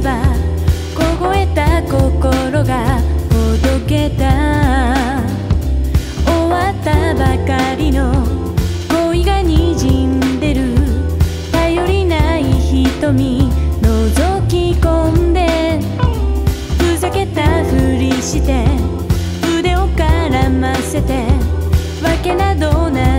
ば凍えた心がほどけた。終わったばかりの恋がにじんでる。頼りない瞳覗き込んで。ふざけたふりして腕を絡ませて。わけなどない。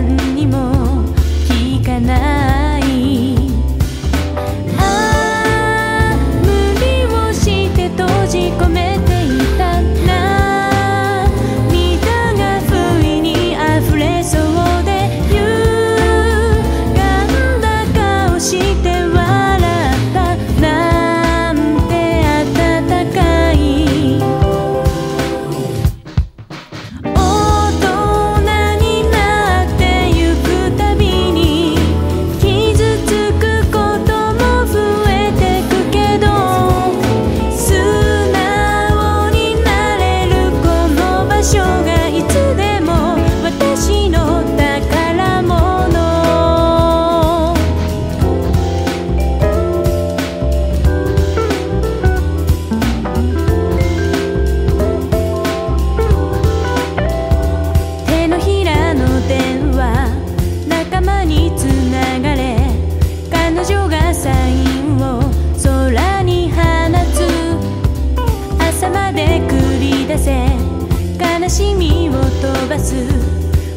悲しみを飛ばす。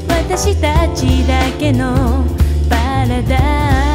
私たちだけのパラダイス。